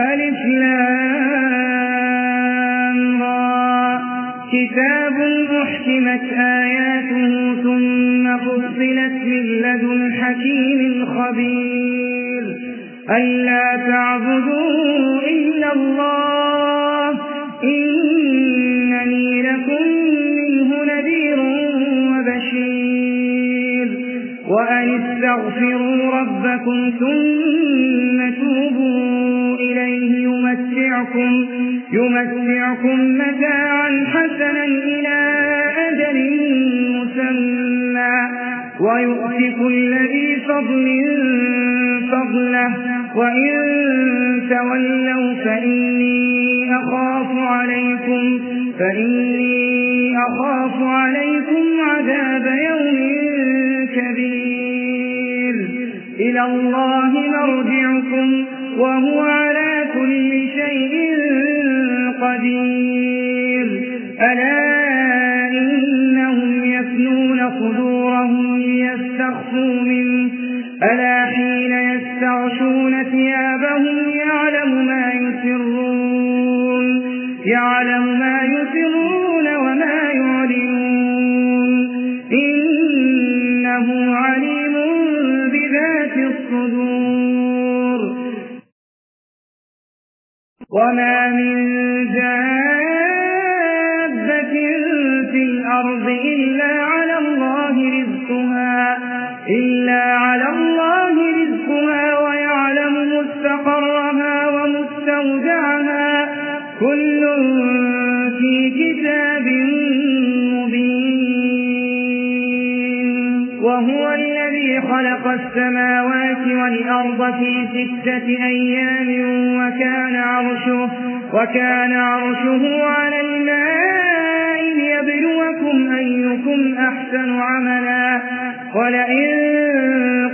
ألف لام كتاب أحكمت آياته ثم فصلت من لدن حكيم خبير. ألا تعبدوا إلا الله. إنني لكم منه نذير وبشير. وأن استغفروا ربكم ثم توبوا إليه يمتعكم, يمتعكم متاعا حسنا إلى أجل مسمى. ويؤتك الذي فضل فضله. وإن تولوا فإني أخاف عليكم فإني أخاف عليكم عذاب يوم كبير. إلى الله مرجعكم وهو كل شيء قدير. ألا إنهم يفنون صدورهم ليستخفوا منه. ألا حين يستغشون ثيابهم يعلم ما يسرون. يعلم وما من دابة في الأرض إلا على الله رزقها إلا على الله رزقها ويعلم مستقرها ومستودعها كل في كتاب مبين. وهو خلق السماوات والأرض في ستة أيام وكان عرشه, وكان عرشه على الماء ليبلوكم أيكم أحسن عملا. ولئن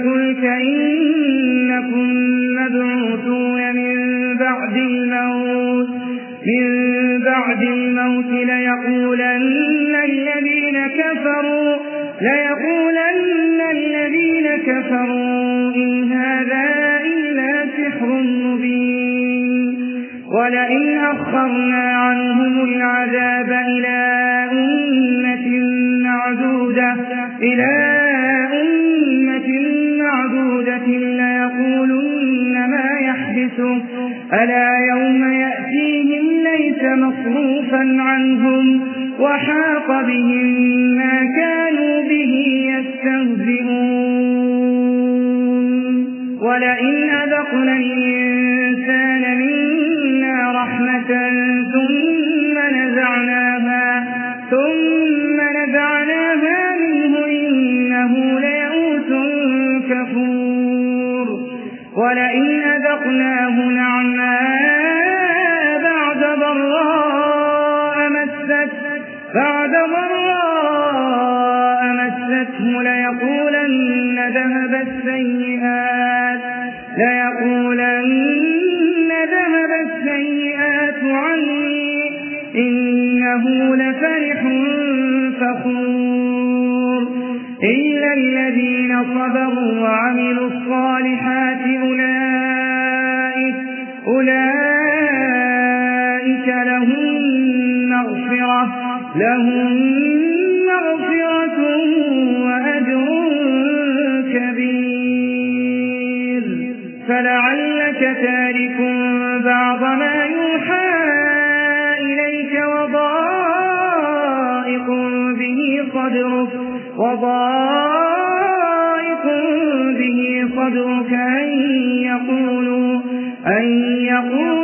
قلت إنكم كفروا إن هذا إلا سحر مبين. ولئن أخرنا عنهم العذاب إنه لفرح فخور إلا الذين صبروا وعملوا الصالحات أولئك, أولئك لهم مغفرة لهم صدرك وضائق به صدرك أن يقولوا, أن يقولوا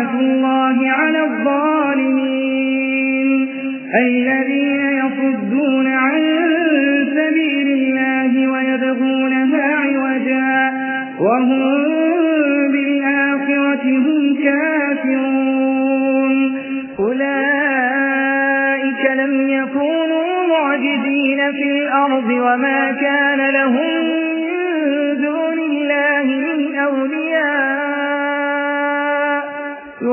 لعنة الله على الظالمين. الذين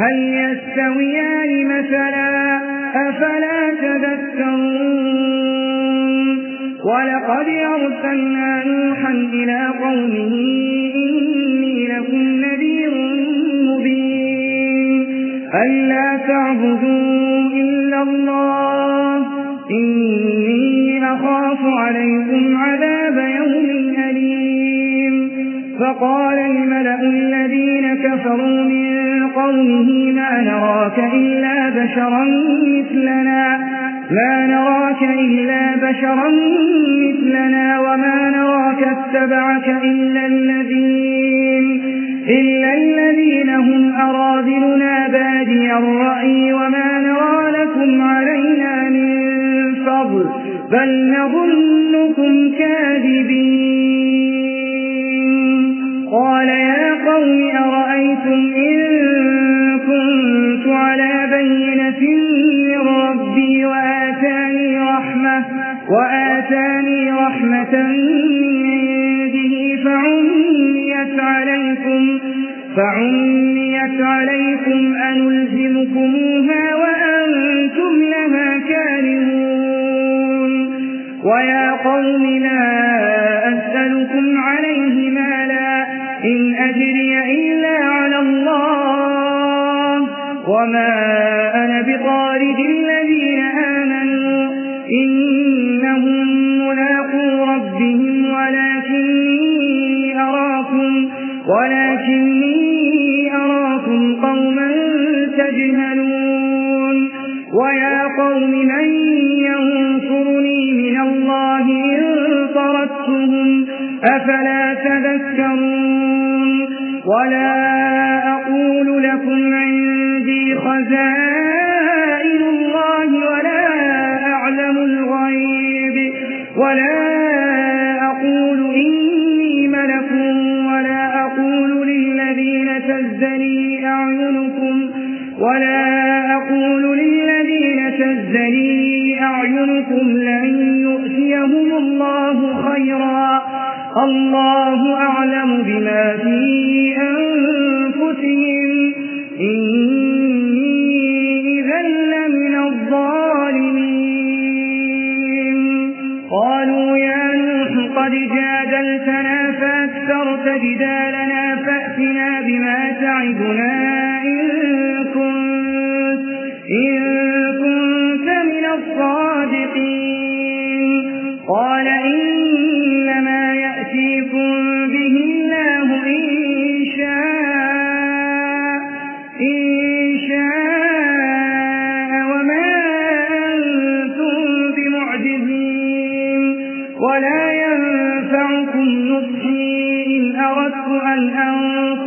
هل يستويان مثلا أفلا تذكرون ولقد أرسلنا نوحا إلى قومه إني لكم نذير مبين. ألا تعبدوا إلا الله. إني أخاف عليكم عذاب يوم أليم. فقال الملأ الذين كفروا من قومه ما نراك إلا بشرا مثلنا. ما نراك إلا بشرا مثلنا وما نراك اتبعك إلا الذين إلا الذين هم أراذلنا بادي الرأي وما نرى لكم علينا من فضل بل نظنكم كاذبين. قال يا قوم أرأيتم إن من عنده فعميت عليكم فعميت عليكم أنلزمكموها وأنتم لها كارهون. ويا قوم لا أسألكم عليه مالا إن أجري إلا على الله وما أنا بطارد ولا أقول لكم عندي خزائن الله ولا أعلم الغيب ولا أقول إني ملك ولا أقول للذين تزدني أعينكم ولا أقول للذين تزدني أعينكم لن يؤتيهم الله خيرا الله أعلم بما فأكثرت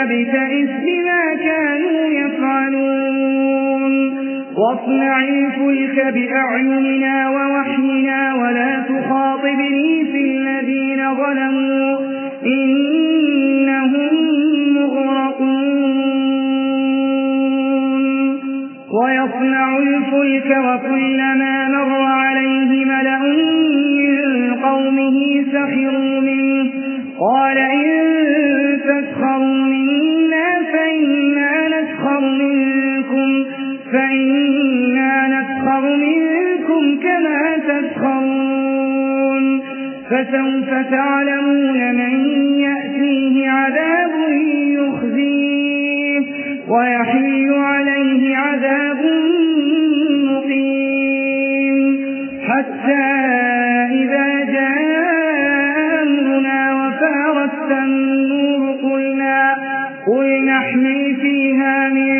فلا تبتئس بما كانوا يفعلون. واصنع الفلك بأعيننا ووحينا ولا تخاطبني في الذين ظلموا. إنهم مغرقون. ويصنع الفلك وكلما منكم كما تسخرون فسوف تعلمون من يأتيه عذاب يخزيه ويحل عليه عذاب مقيم حتى إذا جاء أمرنا وفارت النور قلنا قل نحمل فيها من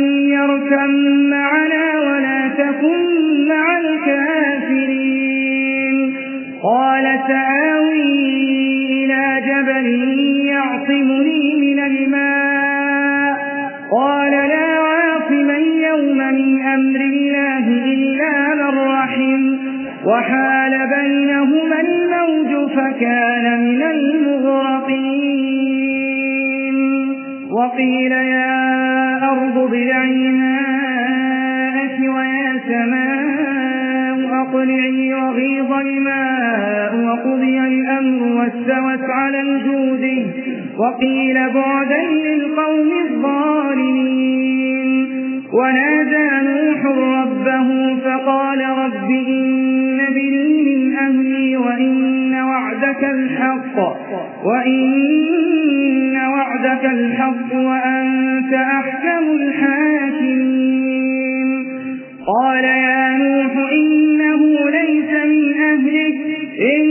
وقيل بعدا للقوم الظالمين. ونادى نوح ربه فقال رب إن بني من أهلي وإن وعدك الحق وإن وعدك الحق وأنت أحكم الحاكمين. قال يا نوح إنه ليس من أهلك إنه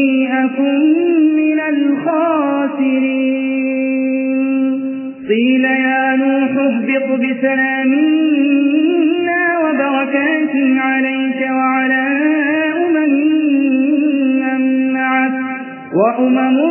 بسلام منا وبركات عليك وعلى أمم من معك وأمم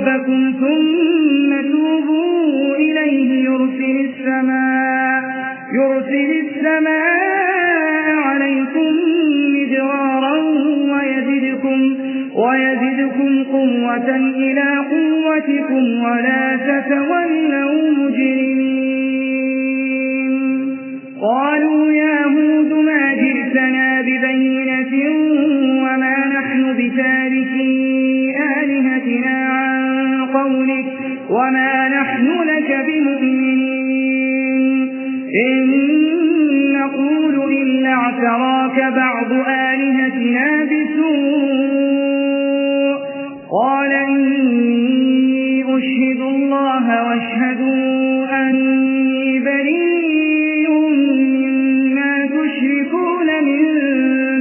ربكم ثم توبوا إليه يرسل السماء يرسل السماء عليكم مدرارا ويزدكم ويزدكم قوة إلى قوتكم ولا تتولوا مجرمين. اعتراك بعض آلهتنا بسوء قال إني أشهد الله واشهدوا أني بريء مما تشركون من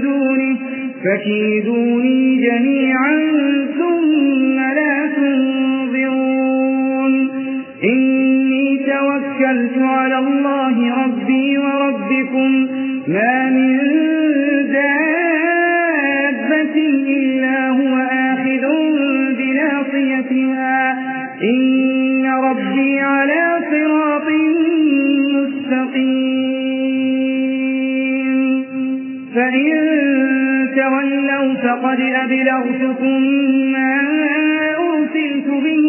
دونه فكيدوني فقد أبلغتكم ما أرسلت به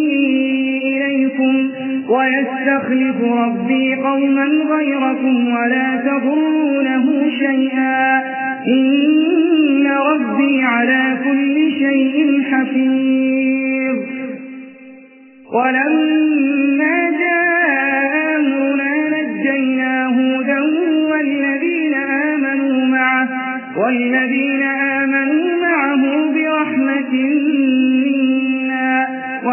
إليكم ويستخلف ربي قوما غيركم ولا تضرونه شيئا. إن ربي على كل شيء حفيظ. ولما جاء أمرنا نجينا هودا والذين آمنوا معه والذين آمنوا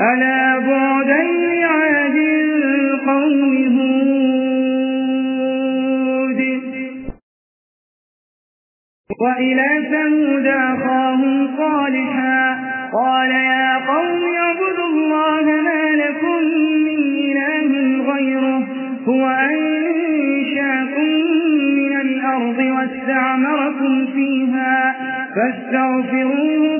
ألا بعدا لعاد قوم هود وإلى ثمود أخاهم صالحا قال يا قوم اعبدوا الله ما لكم من إله غيره هو أنشاكم من الأرض واستعمركم فيها فاستغفروه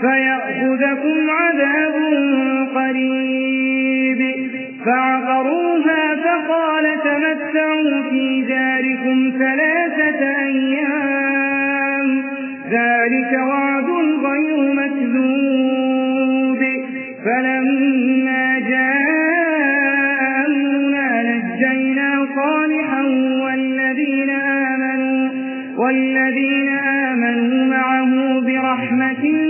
فيأخذكم عذاب قريب. فعقروها فقال تمتعوا في داركم ثلاثة أيام. ذلك وعد غير مكذوب. فلما جاء أمرنا نجينا صالحا والذين آمنوا, والذين آمنوا معه برحمة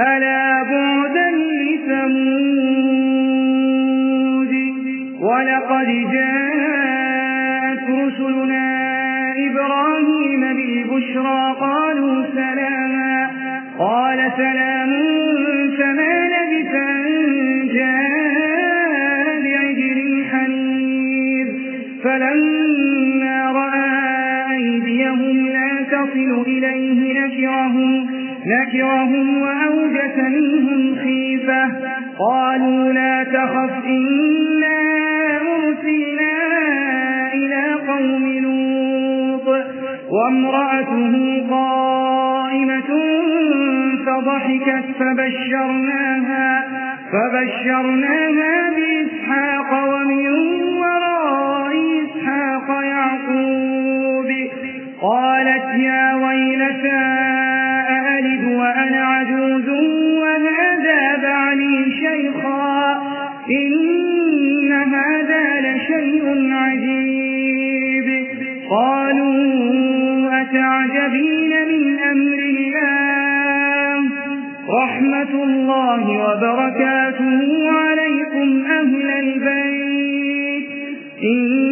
ألا بعدا لثمود؟ ولقد جاءت رسلنا إبراهيم بالبشرى قالوا سلاما. قال سلام فما لبث أن جاء بعجل حنير فلما رأى أيديهم لا تصل إليه نكرهم, نكرهم وأوجس منهم خيفة. قالوا لا تخف إنا أرسلنا إلى قوم لوط. وامرأته قائمة فضحكت فبشرناها, فبشرناها الله وبركاته عليكم أهل البيت. إنه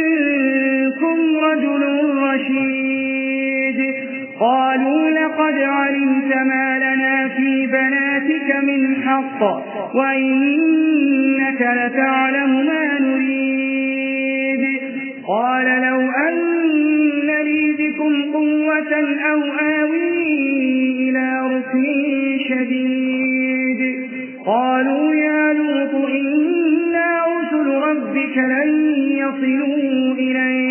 منكم رجل رشيد. قالوا لقد علمت ما لنا في بناتك من حق وإنك لتعلم ما نريد. قال لو أن لي بكم قوة أو آوي إلى ركن شديد. قالوا يا لوط إنا رسل ربك لن يصلوا إليك.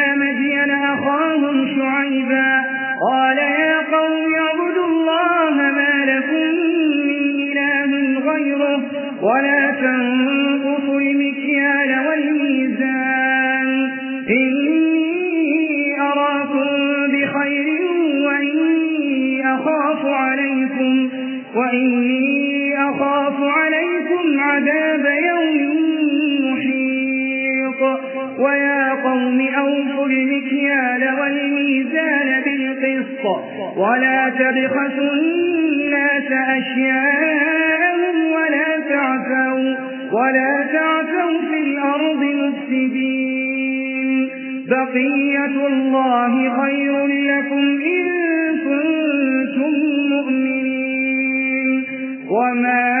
تبخسوا الناس أشياءهم ولا تعثوا ولا تعثوا في الأرض مفسدين. بقية الله خير لكم إن كنتم مؤمنين. وما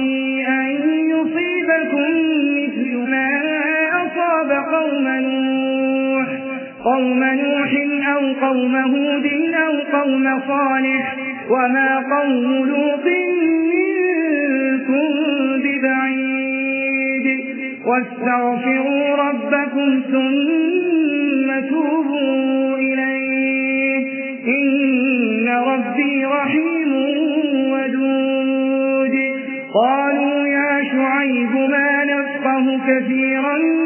قوم نوح قوم نوح أو قوم هود أو قوم صالح وما قوم لوط منكم ببعيد. واستغفروا ربكم ثم توبوا إليه. إن ربي رحيم ودود. قالوا يا شعيب ما نفقه كثيرا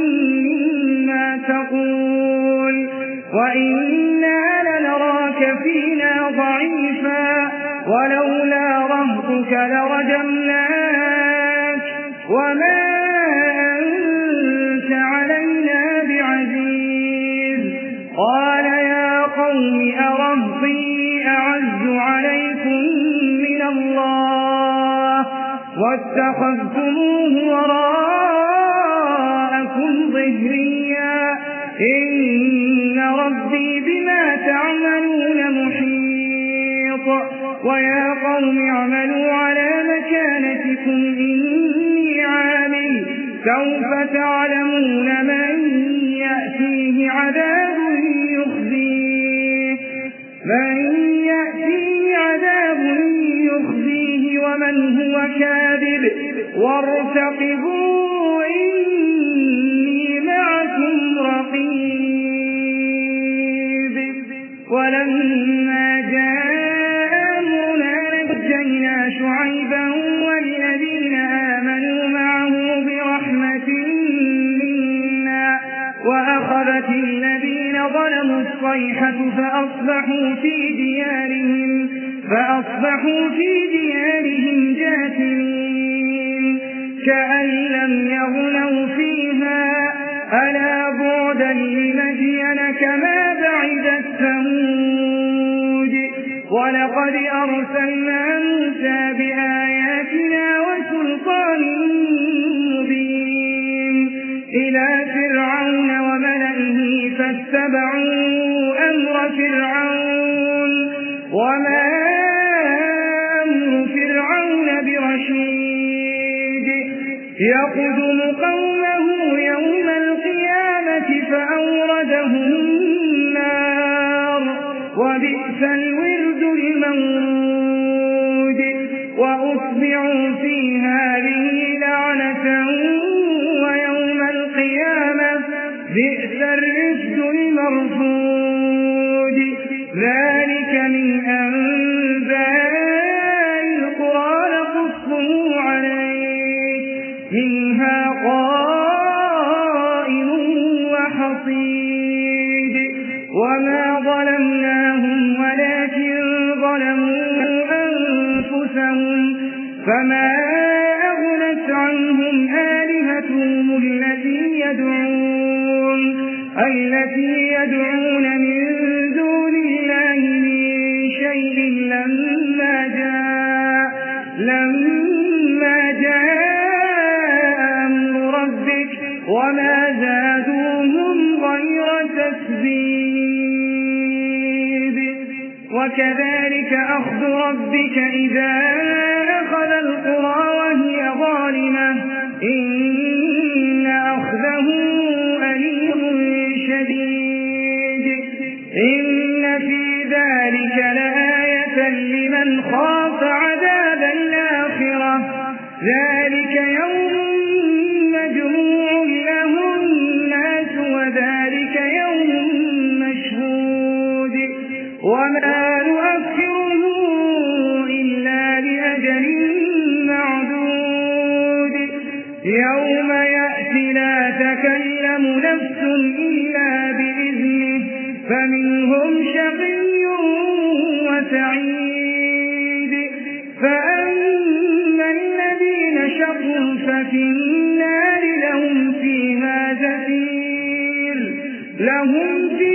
وإنا لنراك فينا ضعيفا ولولا رهتك لرجمناك وما أنت علينا بعزيز قال يا قوم أرهطي أعز عليكم من الله واتخذتموه وراءكم ظهريا إن ربي بما تعملون محيط. ويا قوم اعملوا على مكانتكم إني عامل. سوف تعلمون من يأتيه عذاب يخزيه. من يأتيه عذاب يخزيه ومن هو كاذب. وارتقبوا الصيحة فأصبحوا في ديارهم فأصبحوا في ديارهم جاثمين. كأن لم يغنوا فيها ألا بعدا لمدين كما بعد الثمود ولقد أرسلنا موسى بآياتنا وسلطان مبين. إلى فرعون وملئه فاتبعوا يقدم وكذلك أخذ ربك إذا لهم فيها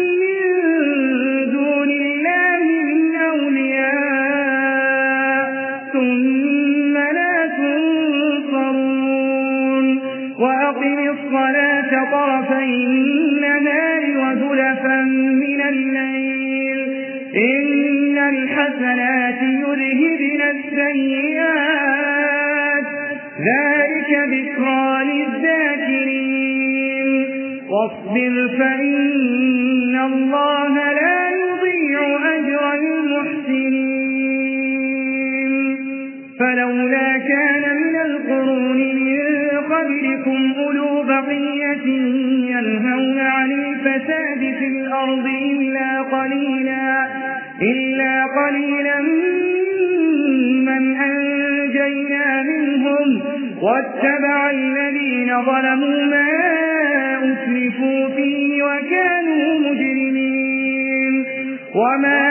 طرفي النهار وذلفا من الليل. إن الحسنات يذهبن السيئات. ذلك ذكرى للذاكرين. واصبر فإن الله واتبع الذين ظلموا ما أسلفوا فيه وكانوا مجرمين. وما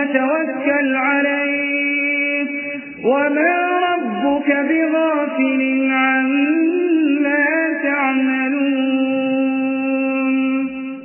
وتوكل عليه. وما ربك بغافل عما